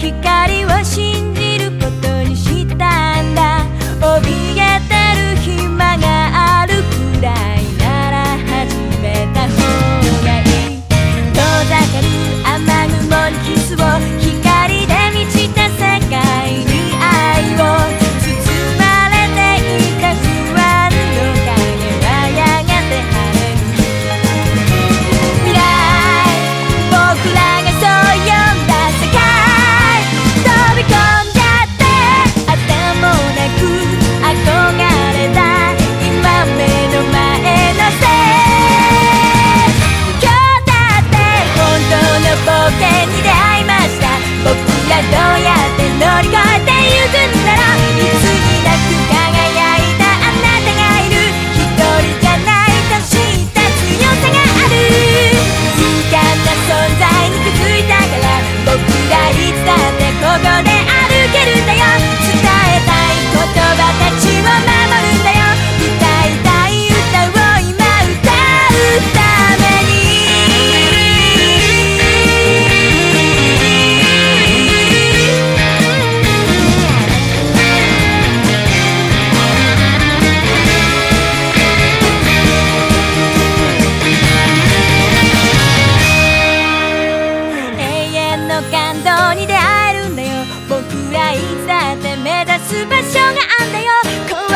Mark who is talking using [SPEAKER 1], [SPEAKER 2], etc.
[SPEAKER 1] 光は信じいつだって目指す場所があんだよ。